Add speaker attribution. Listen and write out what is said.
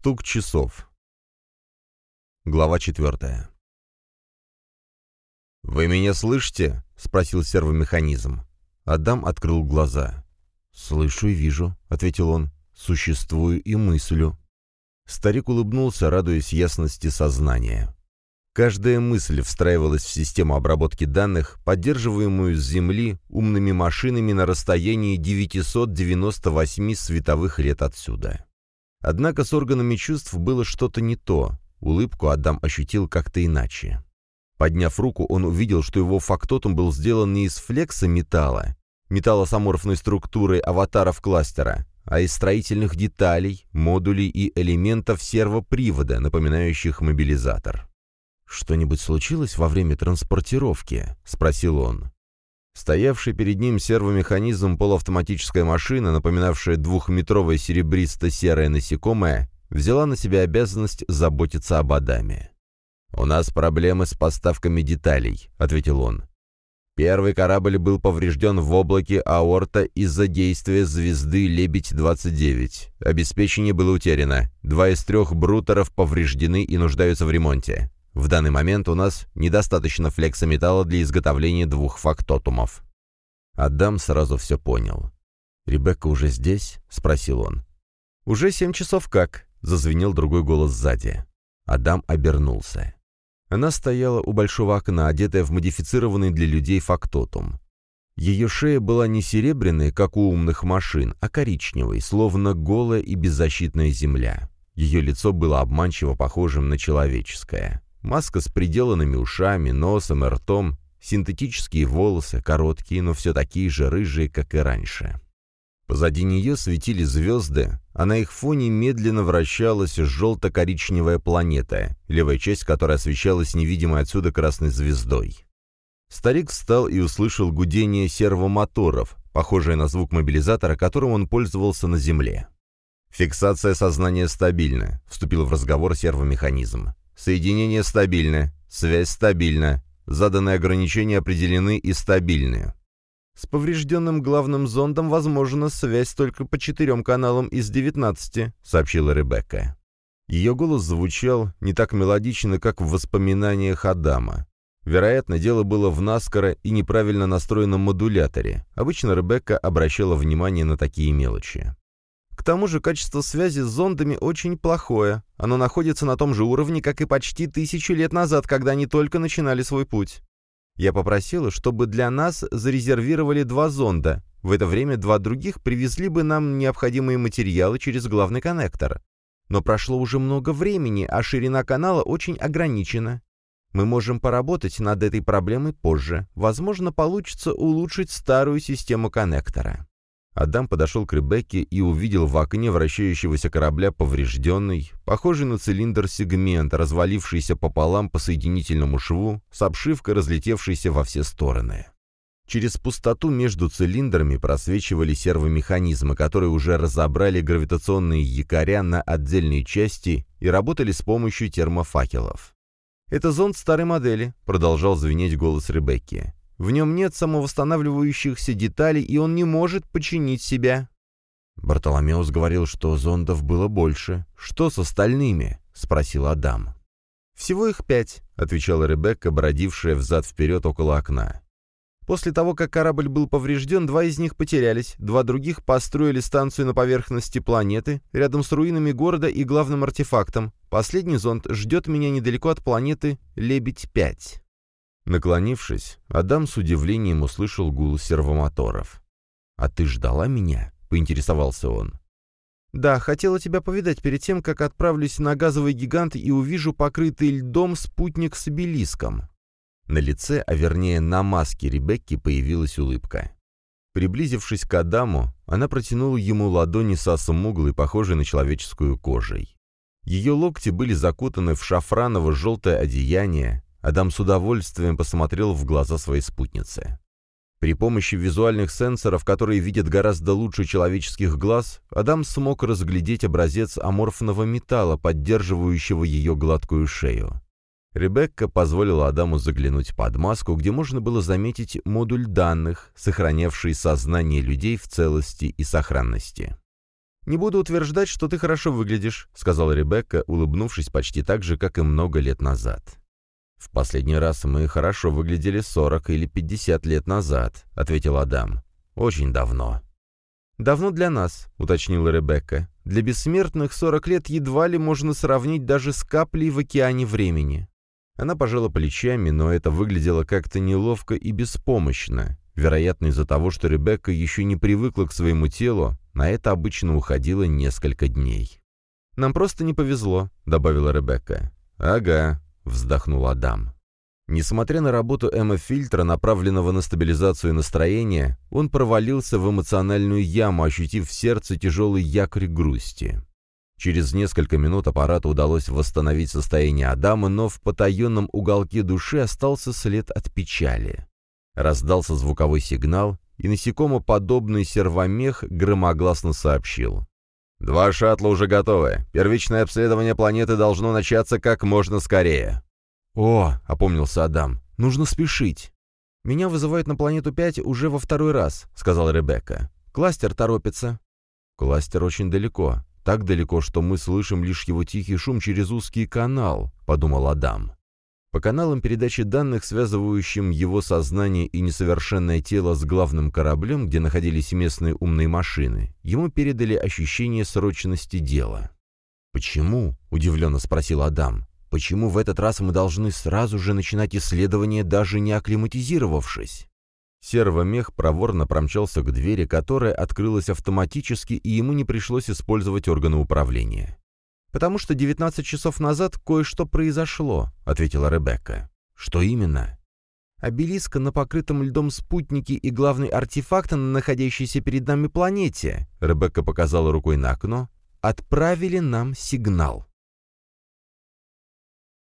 Speaker 1: Стук часов. Глава четвертая. «Вы меня слышите?» — спросил сервомеханизм. Адам открыл глаза. «Слышу и вижу», — ответил он. «Существую и мыслю». Старик улыбнулся, радуясь ясности сознания. Каждая мысль встраивалась в систему обработки данных, поддерживаемую с Земли умными машинами на расстоянии 998 световых лет отсюда. Однако с органами чувств было что-то не то. Улыбку Адам ощутил как-то иначе. Подняв руку, он увидел, что его фактотум был сделан не из флекса металла, металла с аморфной структурой аватаров кластера, а из строительных деталей, модулей и элементов сервопривода, напоминающих мобилизатор. «Что-нибудь случилось во время транспортировки?» — спросил он. Стоявший перед ним сервомеханизм полуавтоматическая машина, напоминавшая двухметровое серебристо-серое насекомое, взяла на себя обязанность заботиться об Адаме. «У нас проблемы с поставками деталей», — ответил он. Первый корабль был поврежден в облаке аорта из-за действия звезды «Лебедь-29». Обеспечение было утеряно. Два из трех брутеров повреждены и нуждаются в ремонте. В данный момент у нас недостаточно флексометалла для изготовления двух фактотумов. Адам сразу все понял. «Ребекка уже здесь?» — спросил он. «Уже семь часов как?» — зазвенел другой голос сзади. Адам обернулся. Она стояла у большого окна, одетая в модифицированный для людей фактотум. Ее шея была не серебряной, как у умных машин, а коричневой, словно голая и беззащитная земля. Ее лицо было обманчиво похожим на человеческое. Маска с приделанными ушами, носом и ртом, синтетические волосы, короткие, но все такие же рыжие, как и раньше. Позади нее светили звезды, а на их фоне медленно вращалась желто-коричневая планета, левая часть которой освещалась невидимой отсюда красной звездой. Старик встал и услышал гудение сервомоторов, похожее на звук мобилизатора, которым он пользовался на Земле. «Фиксация сознания стабильна», — вступил в разговор сервомеханизм. Соединение стабильно. Связь стабильна. Заданные ограничения определены и стабильны. С поврежденным главным зондом возможна связь только по четырем каналам из 19, сообщила Ребекка. Ее голос звучал не так мелодично, как в воспоминаниях Адама. Вероятно, дело было в наскоро и неправильно настроенном модуляторе. Обычно Ребекка обращала внимание на такие мелочи. К тому же качество связи с зондами очень плохое. Оно находится на том же уровне, как и почти тысячу лет назад, когда они только начинали свой путь. Я попросила, чтобы для нас зарезервировали два зонда. В это время два других привезли бы нам необходимые материалы через главный коннектор. Но прошло уже много времени, а ширина канала очень ограничена. Мы можем поработать над этой проблемой позже. Возможно, получится улучшить старую систему коннектора. Адам подошел к Ребекке и увидел в окне вращающегося корабля поврежденный, похожий на цилиндр сегмент, развалившийся пополам по соединительному шву, с обшивкой разлетевшейся во все стороны. Через пустоту между цилиндрами просвечивали сервомеханизмы, которые уже разобрали гравитационные якоря на отдельные части и работали с помощью термофакелов. «Это зонд старой модели», — продолжал звенеть голос Ребекки. В нем нет самовосстанавливающихся деталей, и он не может починить себя». Бартоломеус говорил, что зондов было больше. «Что с остальными?» — спросил Адам. «Всего их пять», — отвечала Ребекка, бродившая взад-вперед около окна. После того, как корабль был поврежден, два из них потерялись, два других построили станцию на поверхности планеты, рядом с руинами города и главным артефактом. Последний зонд ждет меня недалеко от планеты Лебедь-5. Наклонившись, Адам с удивлением услышал гул сервомоторов. «А ты ждала меня?» — поинтересовался он. «Да, хотела тебя повидать перед тем, как отправлюсь на газовый гигант и увижу покрытый льдом спутник с обелиском». На лице, а вернее на маске Ребекки появилась улыбка. Приблизившись к Адаму, она протянула ему ладони со смуглой, похожей на человеческую кожей. Ее локти были закутаны в шафраново-желтое одеяние, Адам с удовольствием посмотрел в глаза своей спутницы. При помощи визуальных сенсоров, которые видят гораздо лучше человеческих глаз, Адам смог разглядеть образец аморфного металла, поддерживающего ее гладкую шею. Ребекка позволила Адаму заглянуть под маску, где можно было заметить модуль данных, сохранявший сознание людей в целости и сохранности. «Не буду утверждать, что ты хорошо выглядишь», — сказала Ребекка, улыбнувшись почти так же, как и много лет назад. «В последний раз мы хорошо выглядели 40 или 50 лет назад», — ответил Адам. «Очень давно». «Давно для нас», — уточнила Ребекка. «Для бессмертных 40 лет едва ли можно сравнить даже с каплей в океане времени». Она пожала плечами, но это выглядело как-то неловко и беспомощно. Вероятно, из-за того, что Ребекка еще не привыкла к своему телу, на это обычно уходило несколько дней. «Нам просто не повезло», — добавила Ребекка. «Ага», — вздохнул Адам. Несмотря на работу Эмма-фильтра, направленного на стабилизацию настроения, он провалился в эмоциональную яму, ощутив в сердце тяжелый якорь грусти. Через несколько минут аппарату удалось восстановить состояние Адама, но в потаенном уголке души остался след от печали. Раздался звуковой сигнал, и насекомоподобный сервомех громогласно сообщил. «Два шаттла уже готовы. Первичное обследование планеты должно начаться как можно скорее». «О!» — опомнился Адам. «Нужно спешить». «Меня вызывают на планету 5 уже во второй раз», — сказала Ребекка. «Кластер торопится». «Кластер очень далеко. Так далеко, что мы слышим лишь его тихий шум через узкий канал», — подумал Адам. По каналам передачи данных, связывающим его сознание и несовершенное тело с главным кораблем, где находились местные умные машины, ему передали ощущение срочности дела. «Почему?» — удивленно спросил Адам. «Почему в этот раз мы должны сразу же начинать исследование, даже не акклиматизировавшись?» Сервомех проворно промчался к двери, которая открылась автоматически, и ему не пришлось использовать органы управления. «Потому что 19 часов назад кое-что произошло», — ответила Ребекка. «Что именно?» «Обелиска на покрытом льдом спутнике и главный артефакт на находящейся перед нами планете», — Ребекка показала рукой на окно, — «отправили нам сигнал».